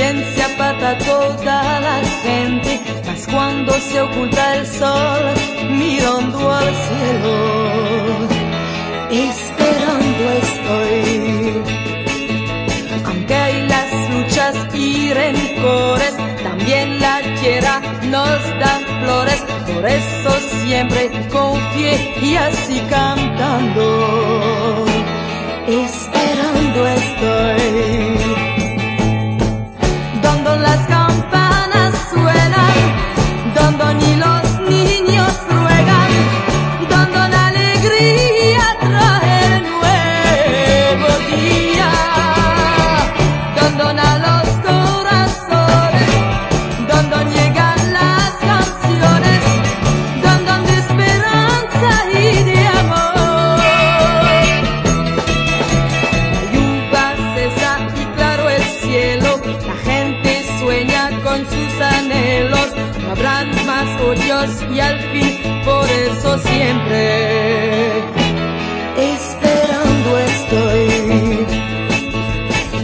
bien se aparta toda la gente, mas cuando se oculta el sol, mirando al cielo, esperando estoy. Aunque hay las luchas y rencores, también la tierra nos da flores, por eso siempre confié y así cantando esperando las campanas sus anhelos, no habrán más odios y al fin por eso siempre esperando estoy.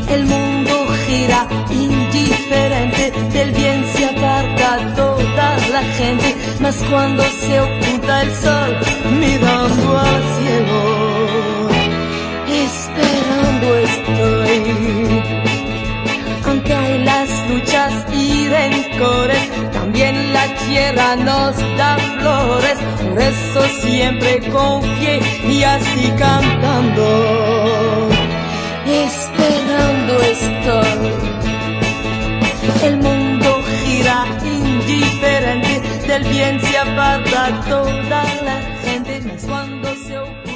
El mundo gira indiferente, del bien se aparta toda la gente, mas cuando se oculta el sol mirando al cielo esperando estoy. Aunque hay las luchas y rencores, también la tierra nos da flores. Por eso siempre confié y así cantando, esperando estoy. El mundo gira indiferente, del bien se aparta toda la gente, cuando se oculta